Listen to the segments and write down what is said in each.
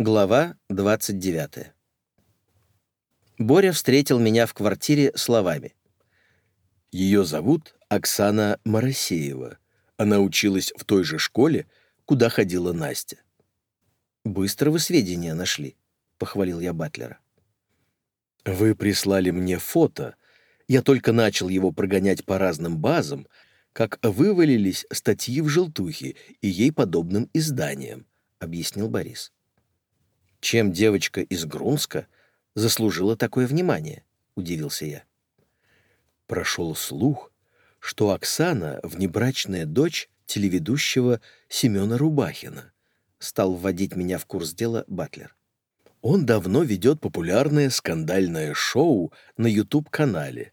Глава 29. Боря встретил меня в квартире словами. Ее зовут Оксана Моросеева. Она училась в той же школе, куда ходила Настя. «Быстро вы сведения нашли», — похвалил я Батлера. «Вы прислали мне фото. Я только начал его прогонять по разным базам, как вывалились статьи в «Желтухе» и ей подобным изданиям», — объяснил Борис. «Чем девочка из Грунска заслужила такое внимание?» — удивился я. Прошел слух, что Оксана — внебрачная дочь телеведущего Семена Рубахина, стал вводить меня в курс дела Батлер. Он давно ведет популярное скандальное шоу на YouTube-канале.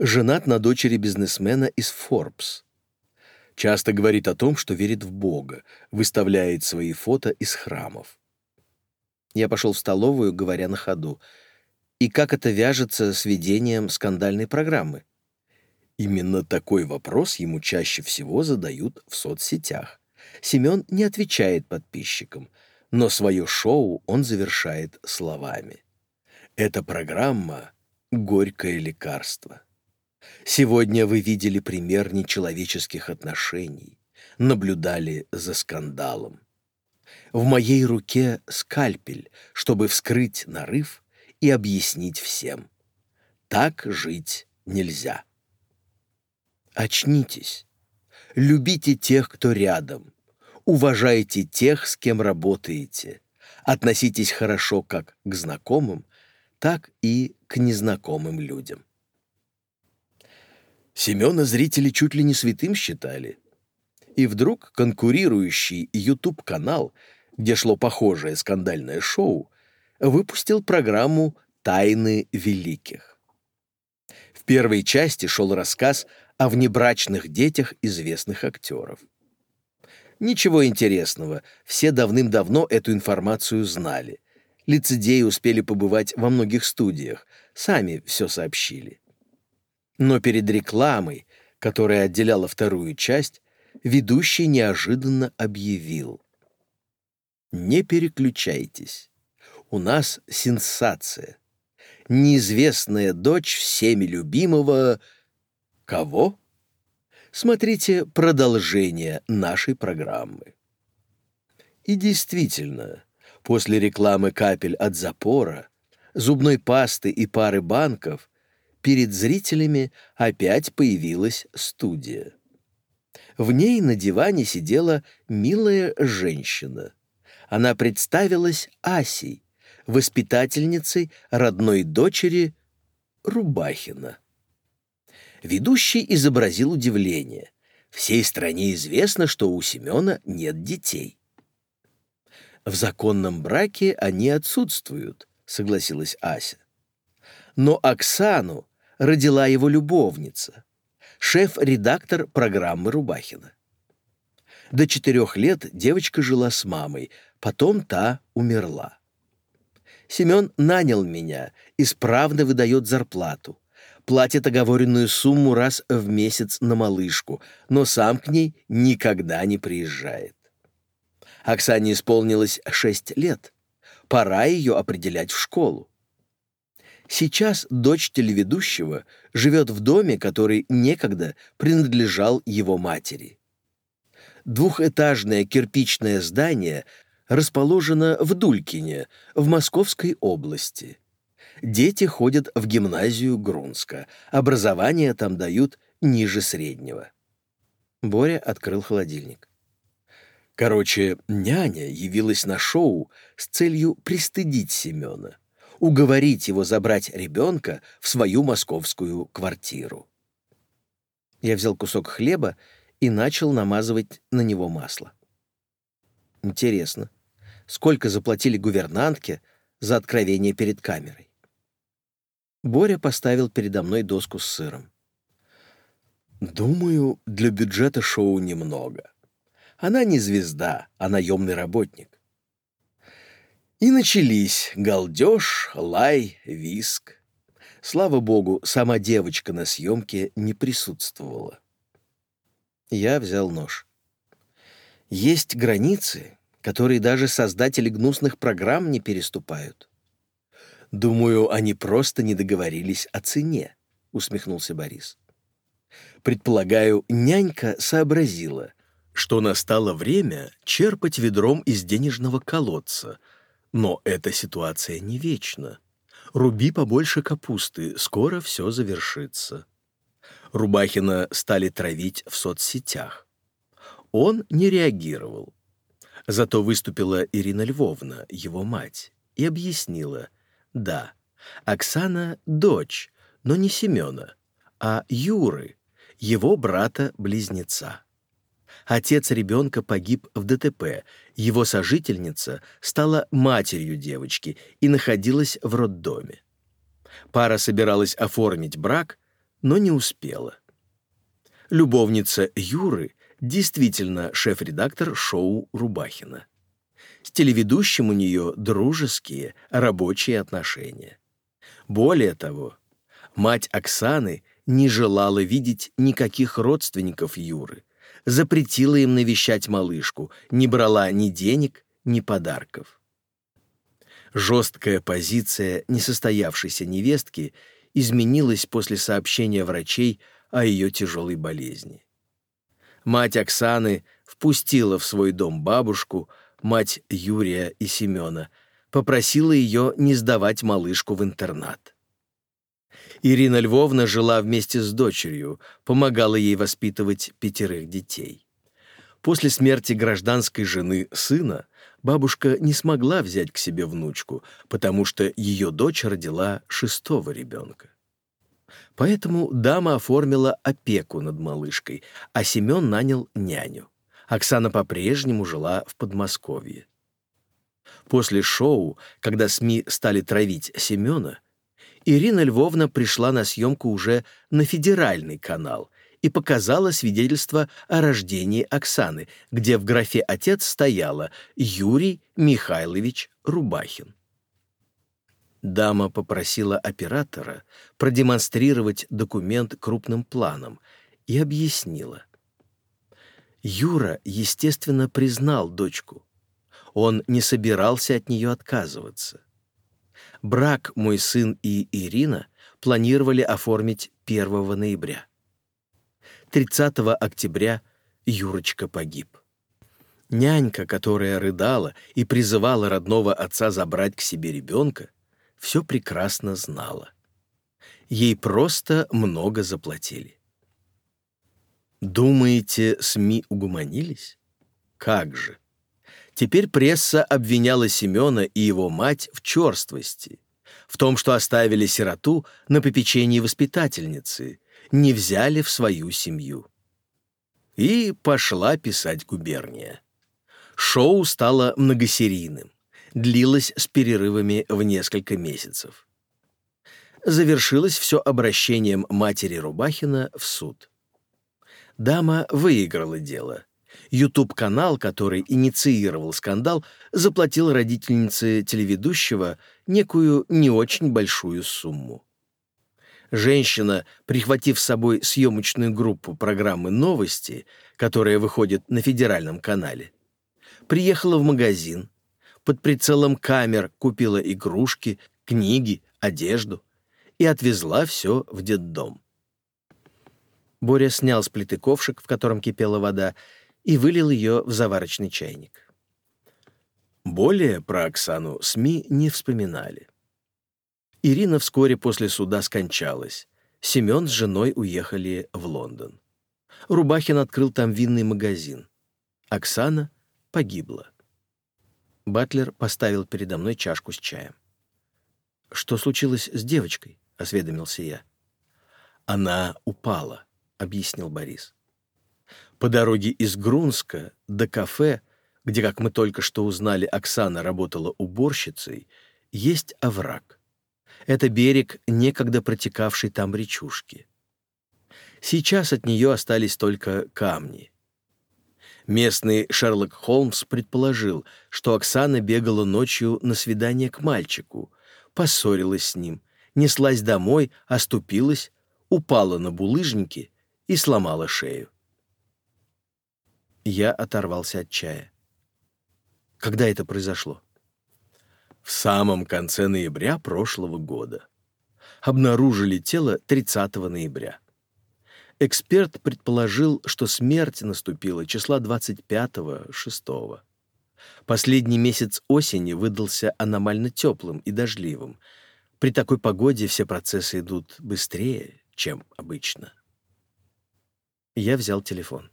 Женат на дочери бизнесмена из Forbes. Часто говорит о том, что верит в Бога, выставляет свои фото из храмов. Я пошел в столовую, говоря на ходу. И как это вяжется с ведением скандальной программы? Именно такой вопрос ему чаще всего задают в соцсетях. Семен не отвечает подписчикам, но свое шоу он завершает словами. Эта программа — горькое лекарство. Сегодня вы видели пример нечеловеческих отношений, наблюдали за скандалом. В моей руке скальпель, чтобы вскрыть нарыв и объяснить всем. Так жить нельзя. Очнитесь. Любите тех, кто рядом. Уважайте тех, с кем работаете. Относитесь хорошо как к знакомым, так и к незнакомым людям. Семена зрители чуть ли не святым считали. И вдруг конкурирующий YouTube-канал, где шло похожее скандальное шоу, выпустил программу «Тайны великих». В первой части шел рассказ о внебрачных детях известных актеров. Ничего интересного, все давным-давно эту информацию знали. Лицедеи успели побывать во многих студиях, сами все сообщили. Но перед рекламой, которая отделяла вторую часть, ведущий неожиданно объявил. «Не переключайтесь. У нас сенсация. Неизвестная дочь всеми любимого... Кого? Смотрите продолжение нашей программы». И действительно, после рекламы капель от запора, зубной пасты и пары банков перед зрителями опять появилась студия. В ней на диване сидела милая женщина. Она представилась Асей, воспитательницей родной дочери Рубахина. Ведущий изобразил удивление. Всей стране известно, что у Семена нет детей. В законном браке они отсутствуют, согласилась Ася. Но Оксану родила его любовница, шеф-редактор программы Рубахина. До четырех лет девочка жила с мамой, потом та умерла. Семен нанял меня, исправно выдает зарплату, платит оговоренную сумму раз в месяц на малышку, но сам к ней никогда не приезжает. Оксане исполнилось шесть лет. Пора ее определять в школу. Сейчас дочь телеведущего живет в доме, который некогда принадлежал его матери. Двухэтажное кирпичное здание расположено в Дулькине, в Московской области. Дети ходят в гимназию Грунска. Образование там дают ниже среднего. Боря открыл холодильник. Короче, няня явилась на шоу с целью пристыдить Семена уговорить его забрать ребенка в свою московскую квартиру. Я взял кусок хлеба и начал намазывать на него масло. Интересно, сколько заплатили гувернантке за откровение перед камерой? Боря поставил передо мной доску с сыром. «Думаю, для бюджета шоу немного. Она не звезда, а наемный работник. И начались галдеж, лай, виск. Слава богу, сама девочка на съемке не присутствовала. Я взял нож. Есть границы, которые даже создатели гнусных программ не переступают. «Думаю, они просто не договорились о цене», — усмехнулся Борис. «Предполагаю, нянька сообразила, что настало время черпать ведром из денежного колодца, но эта ситуация не вечна. Руби побольше капусты, скоро все завершится». Рубахина стали травить в соцсетях. Он не реагировал. Зато выступила Ирина Львовна, его мать, и объяснила, да, Оксана — дочь, но не Семена, а Юры, его брата-близнеца. Отец ребенка погиб в ДТП, его сожительница стала матерью девочки и находилась в роддоме. Пара собиралась оформить брак, но не успела. Любовница Юры действительно шеф-редактор шоу Рубахина. С телеведущим у нее дружеские, рабочие отношения. Более того, мать Оксаны не желала видеть никаких родственников Юры, запретила им навещать малышку, не брала ни денег, ни подарков. Жесткая позиция несостоявшейся невестки изменилась после сообщения врачей о ее тяжелой болезни. Мать Оксаны впустила в свой дом бабушку, мать Юрия и Семена, попросила ее не сдавать малышку в интернат. Ирина Львовна жила вместе с дочерью, помогала ей воспитывать пятерых детей. После смерти гражданской жены сына бабушка не смогла взять к себе внучку, потому что ее дочь родила шестого ребенка. Поэтому дама оформила опеку над малышкой, а Семен нанял няню. Оксана по-прежнему жила в Подмосковье. После шоу, когда СМИ стали травить Семена, Ирина Львовна пришла на съемку уже на федеральный канал и показала свидетельство о рождении Оксаны, где в графе «Отец» стояло Юрий Михайлович Рубахин. Дама попросила оператора продемонстрировать документ крупным планом и объяснила. Юра, естественно, признал дочку. Он не собирался от нее отказываться. Брак мой сын и Ирина планировали оформить 1 ноября. 30 октября Юрочка погиб. Нянька, которая рыдала и призывала родного отца забрать к себе ребенка, все прекрасно знала. Ей просто много заплатили. Думаете, СМИ угуманились? Как же! Теперь пресса обвиняла Семена и его мать в черствости, в том, что оставили сироту на попечении воспитательницы, не взяли в свою семью. И пошла писать губерния. Шоу стало многосерийным длилось с перерывами в несколько месяцев. Завершилось все обращением матери Рубахина в суд. Дама выиграла дело. YouTube-канал, который инициировал скандал, заплатил родительнице телеведущего некую не очень большую сумму. Женщина, прихватив с собой съемочную группу программы «Новости», которая выходит на федеральном канале, приехала в магазин, под прицелом камер купила игрушки, книги, одежду и отвезла все в детдом. Боря снял с плиты ковшик, в котором кипела вода, и вылил ее в заварочный чайник. Более про Оксану СМИ не вспоминали. Ирина вскоре после суда скончалась. Семен с женой уехали в Лондон. Рубахин открыл там винный магазин. Оксана погибла. Батлер поставил передо мной чашку с чаем. «Что случилось с девочкой?» — осведомился я. «Она упала», — объяснил Борис. По дороге из Грунска до кафе, где, как мы только что узнали, Оксана работала уборщицей, есть овраг. Это берег некогда протекавшей там речушки. Сейчас от нее остались только камни — Местный Шерлок Холмс предположил, что Оксана бегала ночью на свидание к мальчику, поссорилась с ним, неслась домой, оступилась, упала на булыжники и сломала шею. Я оторвался от чая. Когда это произошло? В самом конце ноября прошлого года. Обнаружили тело 30 ноября. Эксперт предположил, что смерть наступила числа 25-6. Последний месяц осени выдался аномально теплым и дождливым. При такой погоде все процессы идут быстрее, чем обычно. Я взял телефон.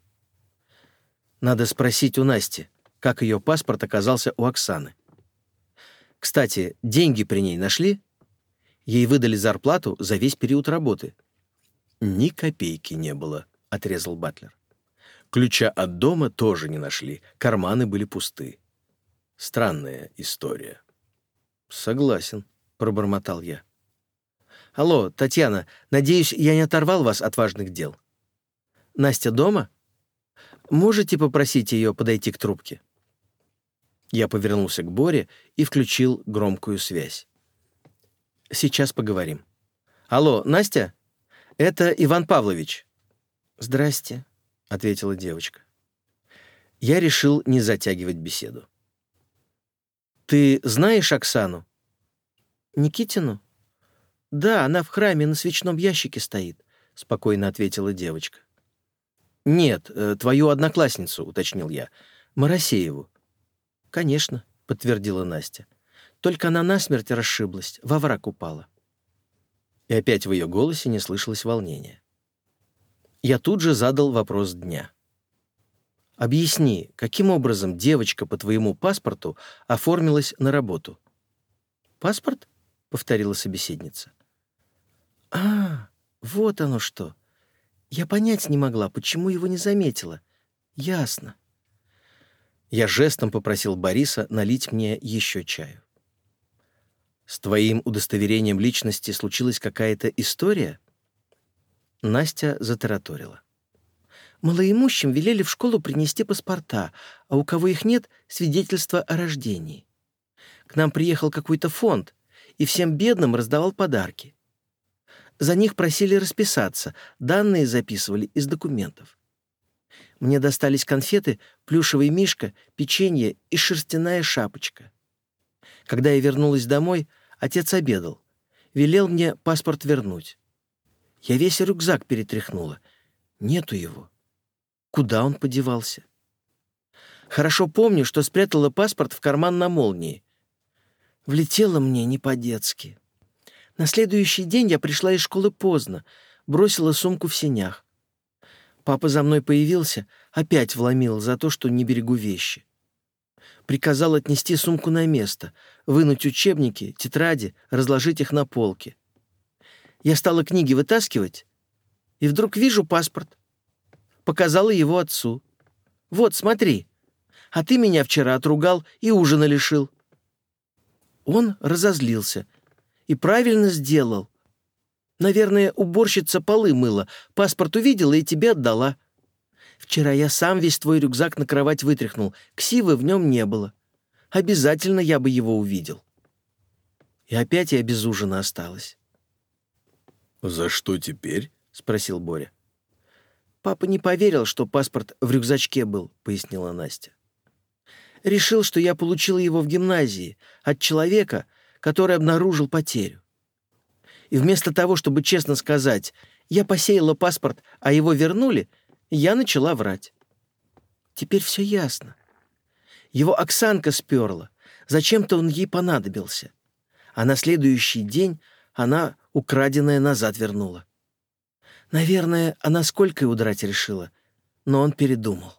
Надо спросить у Насти, как ее паспорт оказался у Оксаны. Кстати, деньги при ней нашли? Ей выдали зарплату за весь период работы. «Ни копейки не было», — отрезал Батлер. Ключа от дома тоже не нашли, карманы были пусты. Странная история. «Согласен», — пробормотал я. «Алло, Татьяна, надеюсь, я не оторвал вас от важных дел. Настя дома? Можете попросить ее подойти к трубке?» Я повернулся к Боре и включил громкую связь. «Сейчас поговорим. Алло, Настя? Это Иван Павлович». «Здрасте», — ответила девочка. Я решил не затягивать беседу. «Ты знаешь Оксану?» «Никитину?» «Да, она в храме на свечном ящике стоит», — спокойно ответила девочка. «Нет, э, твою одноклассницу», — уточнил я. «Моросееву». «Конечно», — подтвердила Настя. «Только она насмерть расшиблась, во враг упала». И опять в ее голосе не слышалось волнения. Я тут же задал вопрос дня. «Объясни, каким образом девочка по твоему паспорту оформилась на работу?» «Паспорт?» — повторила собеседница. «А, вот оно что. Я понять не могла, почему его не заметила. Ясно». Я жестом попросил Бориса налить мне еще чаю. «С твоим удостоверением личности случилась какая-то история?» Настя затараторила. Малоимущим велели в школу принести паспорта, а у кого их нет — свидетельство о рождении. К нам приехал какой-то фонд, и всем бедным раздавал подарки. За них просили расписаться, данные записывали из документов. Мне достались конфеты, плюшевый мишка, печенье и шерстяная шапочка. Когда я вернулась домой, отец обедал. Велел мне паспорт вернуть. Я весь рюкзак перетряхнула. Нету его. Куда он подевался? Хорошо помню, что спрятала паспорт в карман на молнии. Влетело мне не по-детски. На следующий день я пришла из школы поздно, бросила сумку в сенях. Папа за мной появился, опять вломил за то, что не берегу вещи. Приказал отнести сумку на место, вынуть учебники, тетради, разложить их на полке. Я стала книги вытаскивать, и вдруг вижу паспорт. Показала его отцу. «Вот, смотри, а ты меня вчера отругал и ужина лишил». Он разозлился и правильно сделал. Наверное, уборщица полы мыла, паспорт увидела и тебе отдала. Вчера я сам весь твой рюкзак на кровать вытряхнул, ксивы в нем не было. Обязательно я бы его увидел. И опять я без ужина осталась. «За что теперь?» — спросил Боря. «Папа не поверил, что паспорт в рюкзачке был», — пояснила Настя. «Решил, что я получила его в гимназии от человека, который обнаружил потерю. И вместо того, чтобы честно сказать, я посеяла паспорт, а его вернули, я начала врать. Теперь все ясно. Его Оксанка сперла. Зачем-то он ей понадобился. А на следующий день она украденное назад вернула. Наверное, она сколько и удрать решила, но он передумал.